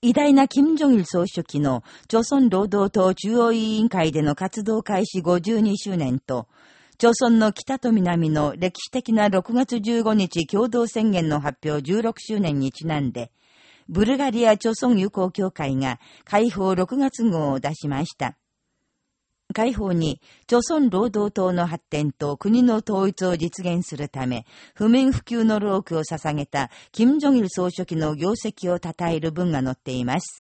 偉大な金正日総書記の、朝鮮労働党中央委員会での活動開始52周年と、朝鮮の北と南の歴史的な6月15日共同宣言の発表16周年にちなんで、ブルガリア朝鮮友好協会が解放6月号を出しました。解放に、朝鮮労働党の発展と国の統一を実現するため、不眠不休の労苦を捧げた、金正日総書記の業績を称える文が載っています。